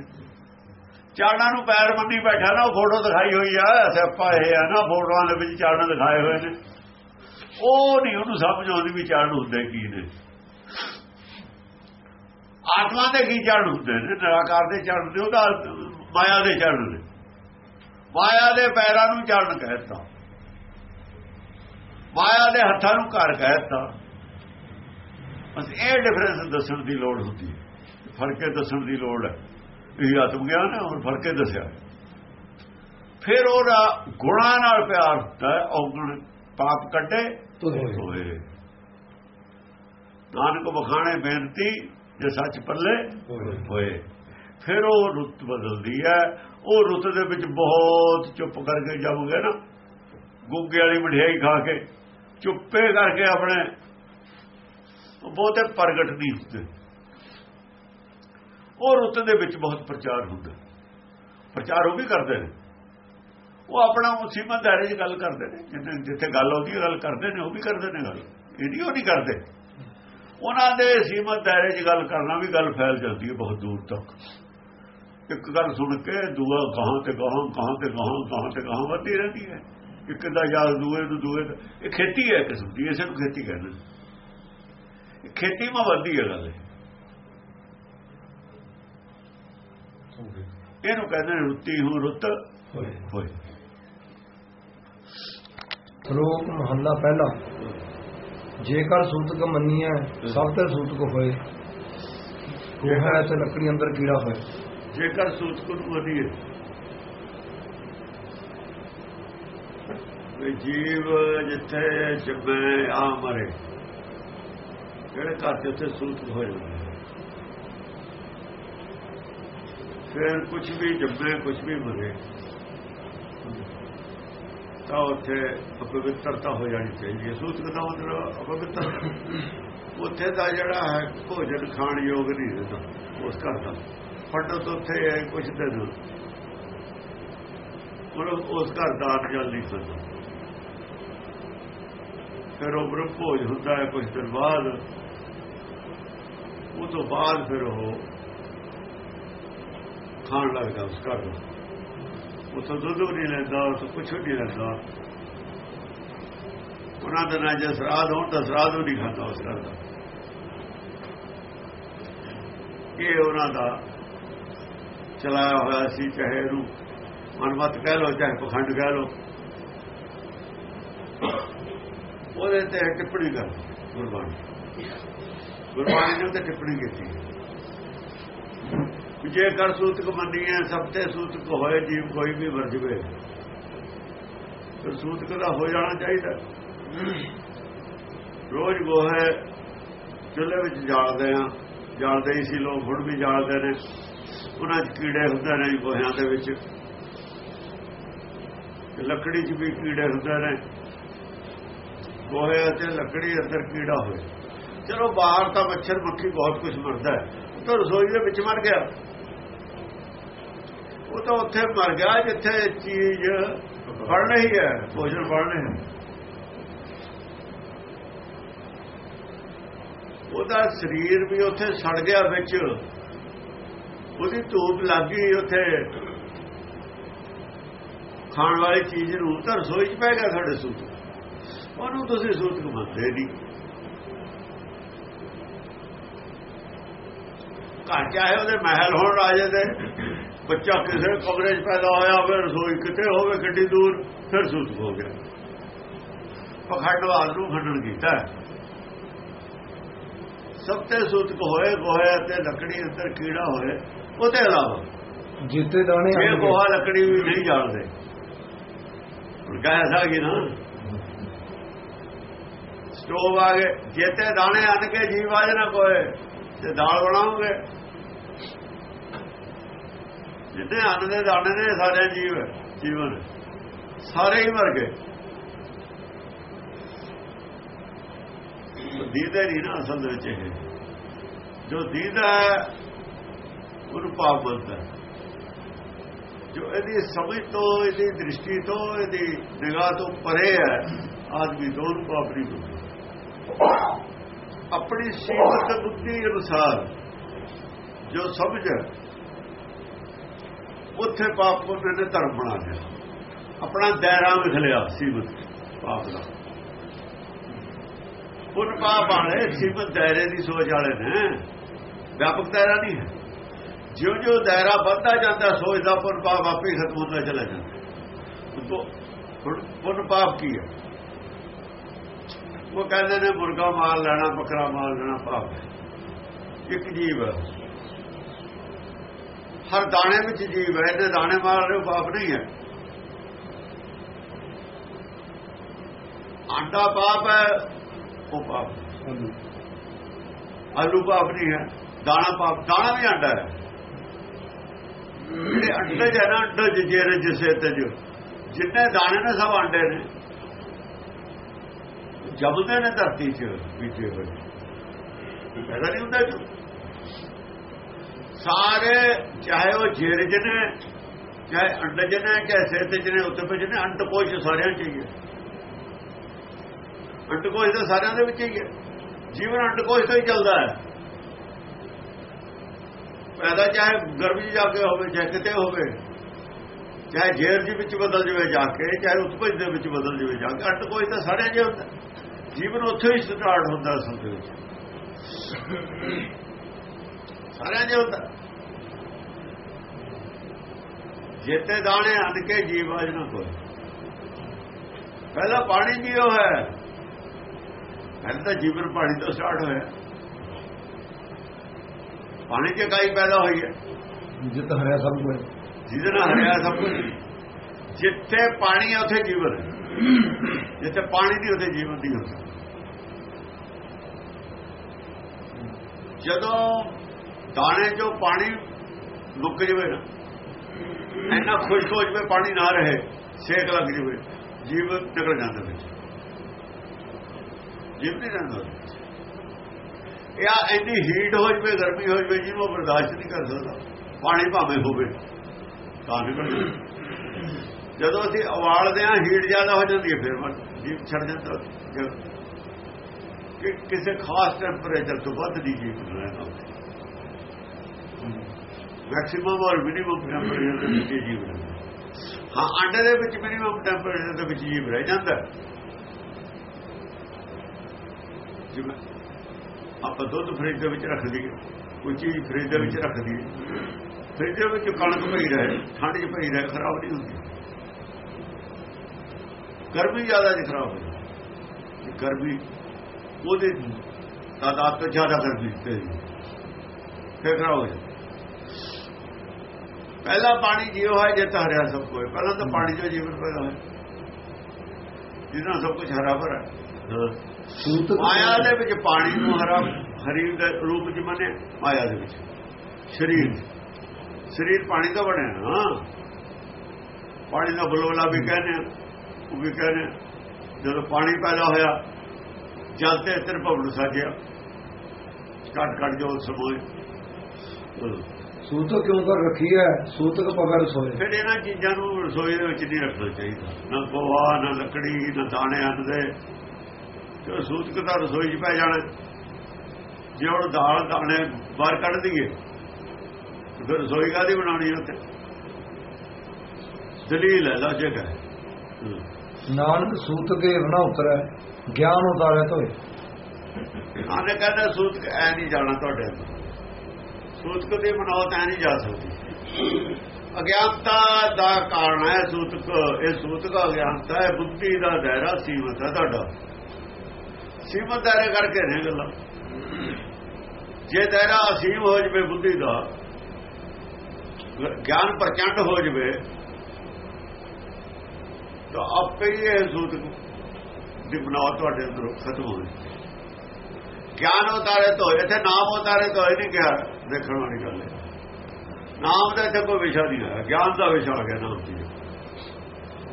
ਚਰਨਾਂ ਨੂੰ ਪੈਰ ਮੰਨੀ ਬੈਠਾ ਨਾ, ਉਹ ਫੋਟੋ ਦਿਖਾਈ ਹੋਈ ਆ ਸਿਆਪਾ ਇਹ ਆ ਨਾ, ਫੋਟੋਆਂ ਦੇ ਵਿੱਚ ਚਰਨ ਦਿਖਾਏ ਹੋਏ ਨੇ। ਉਹ ਨਹੀਂ ਉਹਨੂੰ ਸਮਝ ਆਉਂਦੀ ਵੀ ਚਰਨ ਹੁੰਦੇ ਕੀ ਨੇ। ਆਤਮਾ ਦੇ ਕੀ ਚਰਨ ਹੁੰਦੇ ਨੇ? ਨਿਰਾਕਾਰ ਦੇ ਚਰਨ ਨੇ ਉਹਦਾ ਮਾਇਆ ਦੇ ਚਰਨ ਨੇ ਮਾਇਆ ਦੇ ਪੈਰਾਂ ਨੂੰ ਚਰਨ ਕਹਿਤਾ। ਮਾਇਆ ਦੇ ਹੱਥਾਂ ਨੂੰ ਘਰ ਕਹਿਤਾ। ਬਸ ਇਹ ਡਿਫਰੈਂਸ ਦੱਸਣ ਦੀ ਲੋੜ ਹੁੰਦੀ ਹੈ ਫਰਕੇ ਦੱਸਣ ਦੀ ਲੋੜ ਹੈ। ਇਹ ਆਤਮ ਗਿਆਨ ਹੈ ਹੁਣ ਫਰਕੇ ਦੱਸਿਆ। ਫਿਰ ਉਹਦਾ ਗੁਣਾ ਨਾਲ ਪਿਆਰ ਹੁੰਦਾ ਔਗਣ ਪਾਪ ਕੱਢੇ ਹੋਏ ਨਾਨਕ ਬਖਾਣੇ ਬੇਨਤੀ ਜੇ ਸੱਚ ਪੱਲੇ ਹੋਏ। ਫਿਰ ਉਹ ਰੁੱਤ ਬਦਲਦੀ ਹੈ। ਉਹ ਰੁੱਤ ਦੇ ਵਿੱਚ ਬਹੁਤ ਚੁੱਪ ਕਰਕੇ ਜਾਓਗੇ ਨਾ। ਗੁੱਗੇ ਵਾਲੀ ਮਠਿਆਈ ਖਾ ਕੇ ਚੁੱਪੇ ਕਰਕੇ ਆਪਣੇ ਉਹ ਬਹੁਤੇ ਪ੍ਰਗਟ ਨਹੀਂ ਹੁੰਦੇ। ਉਹ ਰੁੱਤ ਦੇ ਵਿੱਚ ਬਹੁਤ ਪ੍ਰਚਾਰ ਹੁੰਦਾ ਪ੍ਰਚਾਰ ਉਹ ਵੀ ਕਰਦੇ ਨੇ। ਉਹ ਆਪਣਾ ਮੁਸੀਬਤ ਦਾਇਰੇ 'ਚ ਗੱਲ ਕਰਦੇ ਨੇ। ਜਿੱਥੇ ਜਿੱਥੇ ਗੱਲ ਆਉਂਦੀ ਗੱਲ ਕਰਦੇ ਨੇ, ਉਹ ਵੀ ਕਰਦੇ ਨੇ ਗੱਲ। ਇਹ ਨਹੀਂ, ਉਹ ਨਹੀਂ ਕਰਦੇ। ਉਹਨਾਂ ਦੇ ਸੀਮਤ ਦਾਇਰੇ 'ਚ ਗੱਲ ਕਰਨਾ ਵੀ ਗੱਲ ਫੈਲ ਜਾਂਦੀ ਹੈ ਬਹੁਤ ਦੂਰ ਤੱਕ। ਇੱਕ ਗੱਲ ਸੁਣ ਕੇ, ਦੂਆ ਕਹਾਂ ਤੇ ਕਹਾਂ ਕਹਾਂ ਤੇ ਕਹਾਂ ਕਹਾਂ ਤੇ ਕਹਾਂ ਵੱਧਦੀ ਰਹਿੰਦੀ ਹੈ। ਇੱਕ ਦਾ ਯਾਦ ਦੂਏ ਨੂੰ ਦੂਏ ਇਹ ਖੇਤੀ ਹੈ ਕਿਸਮ ਦੀ ਇਸੇ ਨੂੰ ਖੇਤੀ ਕਹਿੰਦੇ ਨੇ। ਖੇਤੀ ਮਾ ਵੱਧਦੀ ਹੈ ਗੱਲ ਇਹ। ਇਹਨੂੰ ਕਹਿੰਦੇ ਨੇ ਰੁੱਤੀ ਹੂੰ ਰੁੱਤ। ਹੋਏ। ਹੋਏ। ਸ਼ਲੋਕ ਮਹੱਲਾ ਪਹਿਲਾ। ਜੇਕਰ ਸੂਤਕ ਮੰਨੀਐ ਸਭ ਤੇ ਸੂਤਕ ਹੋਏ। ਉਹ ਹੈ ਤੇ ਲੱਕੜੀ ਅੰਦਰ ਕੀੜਾ ਹੋਏ। ਜੇਕਰ ਸੂਤਕ ਨੂੰ ਵਧੀਏ। ਵੀ ਜੀਵ ਜਿੱਥੇ ਜੰਮੇ ਆ ਮਰੇ। ਜਿਹੜੇ ਘਰ ਤੇ ਉੱਥੇ ਸੂਤਕ ਹੋ ਜਾਂਦਾ ਹੈ। ਫਿਰ ਕੁਝ ਵੀ ਜੰਮੇ ਕੁਝ ਵੀ ਮਰੇ, ਤਾਂ ਉੱਥੇ ਅਪਵਿੱਤਰਤਾ ਹੋ ਜਾਣੀ ਚਾਹੀਦੀ ਹੈ। ਸੂਤਕ ਦਾ ਮਤਲਬ ਅਪਵਿੱਤਰ ਉੱਥੇ ਦਾ ਜਿਹੜਾ ਹੈ, ਭੋਜਨ ਖਾਣ ਯੋਗ ਨਹੀਂ ਰਹਿੰਦਾ, ਉਸ ਘਰ ਦਾ। ਪੰਡਤ ਉੱਥੇ ਹੈ ਕੁਝ ਦਿਨ। ਮਤਲਬ ਉਸ ਘਰ ਦਾ ਜਲ ਨਹੀਂ ਸਕਦਾ। ਫਿਰ ਉਹ ਬ੍ਰਹਮ ਭੋਜ ਹੁੰਦਾ ਹੈ ਕੁਝ ਦਿਨ ਬਾਅਦ। ਉਹ ਤੋਂ ਬਾਅਦ ਫਿਰ ਉਹ ਖਾਣ ਲੱਗਦਾ ਉਸ ਘਰ ਦਾ ਉਥੋਂ ਦੁੱਧ ਵੀ ਨਹੀਂ ਲੈਂਦਾ, ਉਥੋਂ ਕੁਛ ਵੀ ਨਹੀਂ ਲੈਂਦਾ। ਉਹਨਾਂ ਦੇ ਨਾਲ ਜੇ ਸਰਾਧ ਹੋਣ ਤਾਂ ਸਰਾਧ ਵੀ ਨਹੀਂ ਖਾਂਦਾ ਉਸ ਘਰ ਦਾ। ਇਹ ਉਹਨਾਂ ਦਾ ਚਲਾਇਆ ਹੋਇਆ ਸੀ, ਚਾਹੇ ਇਹਨੂੰ ਮਨਮਤ ਕਹਿ ਲੋ ਚਾਹੇ ਪਖੰਡ ਕਹਿ ਲੋ ਉਹਦੇ ਤੇ ਟਿੱਪਣੀ ਕਰ, ਗੁਰਬਾਣੀ। ਗੁਰਬਾਣੀ ਨੇ ਤੇ ਟਿੱਪਣੀ ਕੀਤੀ। ਜੇ ਕਰ ਸੂਤਕ ਮੰਨੀਏ, ਸਭ ਤੇ ਸੂਤਕ ਹੋਏ, ਜੀਵ ਕੋਈ ਵੀ ਵਰਜਵੇ। ਫਿਰ ਸੂਤਕ ਦਾ ਹੋ ਜਾਣਾ ਚਾਹੀਦਾ। ਰੋਜ਼ ਗੋਹੇ ਚੁੱਲ੍ਹੇ ਵਿੱਚ ਜਾਲਦੇ ਆ ਜਾਲਦੇ ਹੀ ਸੀ ਲੋਕ, ਹੁਣ ਵੀ ਜਾਲਦੇ ਨੇ। ਉਹਨਾਂ 'ਚ ਕੀੜੇ ਹੁੰਦੇ ਨੇ ਗੋਹਿਆਂ ਦੇ ਵਿੱਚ। ਲੱਕੜੀ 'ਚ ਵੀ ਕੀੜੇ ਹੁੰਦੇ ਨੇ। ਗੋਹੇ ਅਤੇ ਲੱਕੜੀ ਅੰਦਰ ਕੀੜਾ ਹੋਏ। ਚਲੋ ਬਾਹਰ ਤਾਂ ਮੱਛਰ, ਮੱਖੀ ਬਹੁਤ ਕੁਝ ਮਰਦਾ ਹੈ। ਤਾਂ ਰਸੋਈ ਦੇ ਵਿੱਚ ਮਰ ਗਿਆ। ਉਹ ਤਾਂ ਉੱਥੇ ਮਰ ਗਿਆ, ਜਿੱਥੇ ਚੀਜ਼ ਬਣ ਰਹੀ ਹੈ, ਭੋਜਨ ਫੜਨੇ ਹੈ। ਉਹਦਾ ਸਰੀਰ ਵੀ ਉੱਥੇ ਸੜ ਗਿਆ ਵਿੱਚ। ਉਹਦੀ ਧੂਪ ਲੱਗ ਗਈ ਉੱਥੇ। ਖਾਣ ਵਾਲੀ ਚੀਜ਼ ਨੂੰ ਤਾਂ ਰਸੋਈ 'ਚ ਪੈ ਗਿਆ ਸਾਡੇ ਸੂਤ। ਉਹਨੂੰ ਤੁਸੀਂ ਸੂਤ ਮੰਨਦੇ ਨਹੀਂ। ਘਰ ਚਾਹੇ ਉਹਦੇ ਮਹਿਲ ਹੋਣ ਰਾਜੇ ਦੇ। ਬੱਚਾ ਕਿਸੇ ਕਮਰੇ 'ਚ ਪੈਦਾ ਹੋਇਆ ਹੋਵੇ ਰਸੋਈ ਕਿਤੇ ਹੋਵੇ ਗੱਡੀ ਦੂਰ ਫਿਰ ਸੂਤ ਹੋ ਗਿਆ। ਪਖੰਡਵਾਦ ਨੂੰ ਖੰਡਨ ਕੀਤਾ। ਸਭ ਤੇ ਸੂਤਕ ਹੋਏ ਗੋਹੇ ਤੇ ਲੱਕੜੀ ਅੰਦਰ ਕੀੜਾ ਹੋਏ ਉਹਦੇ ਇਲਾਵਾ ਜਿੱਤੇ ਦਾਣੇ ਇਹ ਆਣਗੇ। ਗੋਹਾ ਲੱਕੜੀ ਵੀ ਨਹੀਂ ਜਾਣਦੇ। ਹੁਣ ਕਹੇ ਸਾਗੀ ਨਾ। ਸਟੋਵ ਆ ਗਏ। ਜੇਤੇ ਦਾਣੇ ਅੰਨ ਕੇ ਜੀਵ ਆਜ ਨਾ ਕੋਏ ਤੇ ਦਾਲ ਬਣਾਉਂਗੇ ਜਿੰਨੇ ਅੰਨ ਦੇ ਦਾਣੇ ਨੇ ਸਾਰੇ ਜੀਵ, ਜੀਵਨ, ਸਾਰੇ ਹੀ ਮਰ ਗਏ। ਦੀਦੇ ਨਹੀਂ ਨਾ ਅਸਲ ਦੇ ਵਿੱਚ ਇਹ। ਜੋ ਦੀਦਾ ਉਹਨੂੰ ਪਾਪ ਬਣਦਾ ਹੈ। ਜੋ ਇਹਦੀ ਸਮਝ ਤੋਂ, ਇਹਦੀ ਦ੍ਰਿਸ਼ਟੀ ਤੋਂ, ਇਹਦੀ ਨਿਗਾਹ ਤੋਂ ਪਰੇ ਹੈ, ਆਦਮੀ ਦੋਨ ਪਾਪ ਨਹੀਂ ਬਣਦਾ ਆਪਣੀ ਸੀਮਤ ਬੁੱਧੀ ਅਨੁਸਾਰ ਜੋ ਸਮਝ ਉੱਥੇ ਪਾਪ ਨੂੰ ਨੇ ਧਰਮ ਬਣਾ ਲਿਆ। ਆਪਣਾ ਦਾਇਰਾ ਵਿਖ ਲਿਆ ਸੀਮਤ ਪਾਪ ਦਾ। ਪੁੰਨ ਪਾਪ ਵਾਲੇ ਸੀਮਤ ਦਾਇਰੇ ਦੀ ਸੋਚ ਵਾਲੇ ਨੇ। ਵਿਆਪਕ ਦਾਇਰਾ ਨਹੀਂ ਹੈ। ਜਿਉਂ ਜਿਉਂ ਦਾਇਰਾ ਵੱਧਦਾ ਜਾਂਦਾ, ਸੋਚ ਦਾ ਪੁੰਨ ਪਾਪ ਆਪੇ ਖਤਮ ਹੁੰਦਾ ਚਲਾ ਜਾਂਦਾ। ਪੁੰਨ ਪਾਪ ਕੀ ਹੈ? ਉਹ ਕਹਿੰਦੇ ਨੇ, ਮੁਰਗਾ ਮਾਰ ਲੈਣਾ, ਬੱਕਰਾ ਮਾਰ ਲੈਣਾ ਪਾਪ ਹੈ। ਇੱਕ ਜੀਵ ਹੈ। ਹਰ ਦਾਣੇ ਵਿੱਚ ਜੀਵ ਹੈ, ਇਹਦੇ ਦਾਣੇ ਮਾਰ ਰਹੇ ਪਾਪ ਨਹੀਂ ਹੈ। ਆਂਡਾ ਪਾਪ ਹੈ, ਉਹ ਪਾਪ ਆਲੂ ਪਾਪ ਨਹੀਂ ਹੈ, ਦਾਣਾ ਪਾਪ ਦਾਣਾ ਵੀ ਆਂਡਾ ਹੈ। ਜਿਹੜੇ ਅੰਡੇ ਹੈ ਨਾ, ਅੰਡੇ ਜਿਹੜੇ ਜਿਸੇ ਤੇ ਜੋ। ਜਿੰਨੇ ਦਾਣੇ ਨੇ, ਸਭ ਆਂਡੇ ਨੇ। ਜਬਦੇ ਨੇ ਧਰਤੀ 'ਚ, ਬੀਜੇ ਹੋਏ। ਪੈਦਾ ਨਹੀਂ ਹੁੰਦਾ ਜੋ ਸਾਰੇ, ਚਾਹੇ ਉਹ ਜੇਰਜ ਨੇ, ਚਾਹੇ ਅੰਡਜ ਨੇ, ਚਾਹੇ ਸੇਤਜ ਨੇ ਉੱਤੇ ਨੇ, ਅੰਡ ਸਾਰਿਆਂ 'ਚ ਹੀ ਹੈ। ਅੰਡ ਤਾਂ ਸਾਰਿਆਂ ਦੇ ਵਿੱਚ ਹੀ ਹੈ। ਜੀਵਨ ਅੰਡਕੋਸ਼ ਤੋਂ ਹੀ ਚੱਲਦਾ ਹੈ। ਪੈਦਾ ਚਾਹੇ ਗਰਮੀ ਜਾ ਕੇ ਹੋਵੇ, ਚਾਹੇ ਕਿਤੇ ਹੋਵੇ, ਚਾਹੇ ਜੇਰ ਜੀ ਵਿੱਚ ਬਦਲ ਜਵੇ ਜਾ ਕੇ, ਚਾਹੇ ਉਤਪਜ ਦੇ ਵਿੱਚ ਬਦਲ ਜਵੇ ਜਾ ਕੇ, ਅੰਡ ਕੋਸ਼ ਤਾਂ ਸਾਰਿਆਂ 'ਚ ਹੁੰਦਾ ਜੀਵਨ ਉੱਥੇ ਹੀ ਸਟਾਰਟ ਹੁੰਦਾ ਅਸਲ ਦੇ ਵਿੱਚ। ਸਾਰਿਆਂ 'ਚ ਹੁੰਦਾ ਜਿੱਤੇ ਦਾਣੇ ਅੰਨ ਕੇ ਜੀਵਾਜ ਨਾ ਕੋਈ ਪਹਿਲਾਂ ਪਾਣੀ ਪੀਓ ਹੈ। ਪਹਿਲਾਂ ਤਾਂ ਜੀਵਨ ਪਾਣੀ ਤੋਂ ਸਟਾਰਟ ਹੋਇਆ। ਪਾਣੀ ਚ ਕਾਈ ਪੈਦਾ ਹੋਈ ਹੈ? ਜਿੱਤ ਹਰਿਆ ਸਭ ਕੁਝ। ਜਿਹਦੇ ਨਾਲ ਹਰਿਆ ਸਭ ਕੁਝ। ਜਿੱਥੇ ਪਾਣੀ ਹੈ ਉੱਥੇ ਜੀਵਨ ਹੈ। ਜਿੱਥੇ ਪਾਣੀ ਨਹੀਂ ਉੱਥੇ ਜੀਵਨ ਨਹੀਂ ਹੁੰਦਾ ਜਦੋਂ ਦਾਣੇ ਚੋਂ ਪਾਣੀ ਲੁੱਕ ਜਵੇ ਨਾ। ਇੰਨਾ ਖੁਸ਼ ਹੋ ਜਵੇ ਪਾਣੀ ਨਾ ਰਹੇ ਸੇਕ ਲੱਗ ਜਵੇ, ਜੀਵ ਨਿਕਲ ਜਾਂਦਾ ਵਿੱਚ। ਜੀਵ ਨਹੀਂ ਰਹਿੰਦਾ ਉਹਦੇ ਇਹ ਆ ਇੰਨੀ ਹੀਟ ਹੋ ਜਵੇ, ਗਰਮੀ ਹੋ ਜਵੇ ਜਿਹਨੂੰ ਉਹ ਬਰਦਾਸ਼ਤ ਨਹੀਂ ਕਰ ਸਕਦਾ। ਪਾਣੀ ਭਾਵੇਂ ਹੋਵੇ, ਤਾਂ ਨਿਕਲ ਜਾਂਦਾ ਜਦੋਂ ਅਸੀਂ ਉਵਾਲਦੇ ਹਾਂ ਹੀਟ ਜ਼ਿਆਦਾ ਹੋ ਜਾਂਦੀ ਹੈ, ਫਿਰ ਜੀਵ ਛੱਡ ਜਾਂਦਾ ਕਿ ਕਿਸੇ ਖਾਸ ਟੈਂਪਰੇਚਰ ਤੋਂ ਵੱਧ ਦੀ ਜੀਵ ਰਹਿਣਾ ਮੈਕਸਿਮਮ ਔਰ ਮਿਨੀਮਮ ਟੈਂਪਰੇਚਰ ਦੇ ਵਿੱਚ ਜੀਵ ਰਹਿੰਦਾ ਹਾਂ, ਅੰਡੇ ਦੇ ਵਿੱਚ ਮਿਨੀਮਮ ਟੈਂਪਰੇਚਰ ਦੇ ਵਿੱਚ ਜੀਵ ਰਹਿ ਜਾਂਦਾ ਜਿਵੇਂ ਆਪਾਂ ਦੁੱਧ ਫ੍ਰਿਜ ਦੇ ਵਿੱਚ ਰੱਖ ਦਈਏ, ਕੋਈ ਚੀਜ਼ ਫ੍ਰਿਜ ਦੇ ਵਿੱਚ ਰੱਖ ਦਈਏ। ਫ੍ਰਿਜ ਦੇ ਵਿੱਚ ਕਣਕ ਪਈ ਰਹੇ, ਠੰਡ 'ਚ ਪਈ ਰਹੇ, ਖਰਾਬ ਨਹੀਂ ਹੁੰਦੀ। ਗਰਮੀ ਜ਼ਿਆਦਾ ਜੀ ਖਰਾਬ ਹੋ ਜਾਂਦੀ ਗਰਮੀ ਉਹਦੇ ਤਾਦਾਦ ਤੋਂ ਜ਼ਿਆਦਾ ਗਰਮੀ ਤੇ, ਫਿਰ ਖਰਾਬ ਹੋ ਜਾਂਦੀ। ਪਹਿਲਾ ਪਾਣੀ ਜੀਵ ਹੈ ਜੇ ਤਾਂ ਹਰਿਆ ਸਭ ਕੋਈ ਪਹਿਲਾਂ ਤਾਂ ਪਾਣੀ ਜੋ ਜੀਵਨ ਪੈਦਾ ਹੋਇਆ। ਜਿਹਨਾਂ ਸਭ ਕੁਝ ਹਰਾ ਭਰਾ ਮਾਇਆ ਦੇ ਵਿੱਚ ਪਾਣੀ ਨੂੰ ਹਰਾ ਹਰੀ ਦੇ ਰੂਪ ਚ ਮੰਨੇ ਮਾਇਆ ਦੇ ਵਿੱਚ। ਸਰੀਰ। ਸਰੀਰ ਪਾਣੀ ਦਾ ਬਣਿਆ ਨਾ ਪਾਣੀ ਦਾ ਬਲੋਲਾ ਵੀ ਕਹਿੰਦੇ ਉਹ ਵੀ ਕਹਿੰਦੇ। ਜਦੋਂ ਪਾਣੀ ਪੈਦਾ ਹੋਇਆ ਜਲ ਤੇ ਇਤਰ ਭਵਨ ਸਾਜਿਆ। ਕੱਟ ਕੱਟ ਜੋ ਸਮੋਏ ਸੂਤਕ ਕਿਉਂ ਕਰ ਰੱਖੀ ਹੈ? ਸੂਤਕ ਪਗਰ ਸੋਏ ਫਿਰ ਇਹਨਾਂ ਚੀਜ਼ਾਂ ਨੂੰ ਰਸੋਈ ਦੇ ਵਿੱਚ ਨਹੀਂ ਰੱਖਣਾ ਚਾਹੀਦਾ। ਨਾ ਗੋਹਾ ਨਾ ਲੱਕੜੀ ਨਾ ਦਾਣੇ ਅੰਨ ਦੇ। ਜੋ ਸੂਤਕ ਤਾਂ ਰਸੋਈ 'ਚ ਪੈ ਜਾਣਾ। ਜੇ ਹੁਣ ਦਾਲ ਦਾਣੇ ਬਾਹਰ ਕੱਢ ਦਈਏ ਫਿਰ ਰਸੋਈ ਕਾਦੀ ਬਣਾਉਣੀ ਉੱਥੇ? ਦਲੀਲ ਹੈ ਲਾਜਿਕ ਹੈ। ਨਾਨਕ ਸੂਤਕੇ ਬਣਾ ਉਤਰੈ ਗਿਆਨ ਉਤਾਰੇ ਤੋਏ ਆਨੇ ਕਹਿੰਦਾ ਸੂਤਕ ਐ ਨਹੀਂ ਜਾਣਾ ਤੁਹਾਡੇ ਅੰਦਰ। ਸੂਤਕ ਦੀ ਮਨੌਤ ਐ ਨਹੀਂ ਜਾ ਸਕਦੀ। ਅਗਿਆਨਤਾ ਦਾ ਕਾਰਨ ਹੈ ਸੂਤਕ, ਇਹ ਸੂਤਕ ਅਗਿਆਨਤਾ ਹੈ, ਬੁੱਧੀ ਦਾ ਦਾਇਰਾ, ਸੀਮਤ ਹੈ ਤੁਹਾਡਾ। ਸੀਮਤ ਦਾਇਰੇ ਕਰਕੇ ਨੇ ਗੱਲਾਂ। ਜੇ ਦਾਇਰਾ ਅਸੀਮ ਹੋ ਜਵੇ ਬੁੱਧੀ ਦਾ, ਗਿਆਨ ਪ੍ਰਚੰਡ ਹੋ ਜਵੇ, ਤਾਂ ਆਪੇ ਹੀ ਇਹ ਸੂਤਕ ਦੀ ਬਣਾਵਟ ਤੁਹਾਡੇ ਅੰਦਰ ਖਤਮ ਹੋ ਜਾਵੇ। ਗਿਆਨ ਉਤਾਰੇ ਧੋਏ ਇੱਥੇ ਨਾਮ ਉਤਾਰੇ ਤੋਂ ਇਹ ਨਹੀਂ ਕਿਹਾ ਦੇਖਣ ਵਾਲੀ ਗੱਲ ਹੈ। ਨਾਮ ਦਾ ਇੱਥੇ ਕੋਈ ਵਿਸ਼ਾ ਨਹੀਂ ਹੈ ਗਿਆਨ ਦਾ ਵਿਸ਼ਾ ਆ ਗਿਆ ਨਾਮ ਦੀ।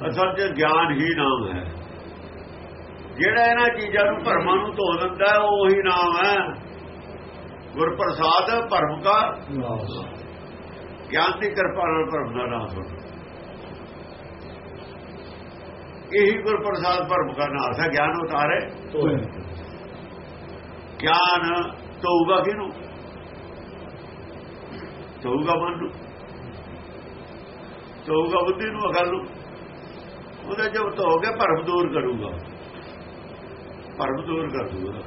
ਅਸਲ 'ਚ ਗਿਆਨ ਹੀ ਨਾਮ ਹੈ। ਜਿਹੜਾ ਇਹਨਾਂ ਚੀਜ਼ਾਂ ਨੂੰ ਭਰਮਾਂ ਨੂੰ ਧੋ ਦਿੰਦਾ ਹੈ, ਉਹ ਹੀ ਨਾਮ ਹੈ। ਗੁਰਪ੍ਰਸਾਦ ਭਰਮ ਦਾ ਗਿਆਨ ਦੀ ਕਿਰਪਾ ਨਾਲ ਭਰਮ ਦਾ ਨਾਮ ਹੈ ਇਹੀ ਗੁਰਪ੍ਰਸਾਦ ਭਰਮ ਦਾ ਨਾਮ ਹੈ ਗਿਆਨ ਉਤਾਰੇ ਤੋਏ ਗਿਆਨ ਤਊਗਾ ਕਿਹਨੂੰ? ਤਊਗਾ ਮਨ ਨੂੰ। ਤਊਗਾ ਬੁੱਧੀ ਨੂੰ, ਅਕਲ ਨੂੰ। ਉਹਦੇ ਜਬ ਧੋ ਕੇ ਭਰਮ ਦੂਰ ਕਰੂਗਾ। ਭਰਮ ਦੂਰ ਕਰ ਦੂਗਾ।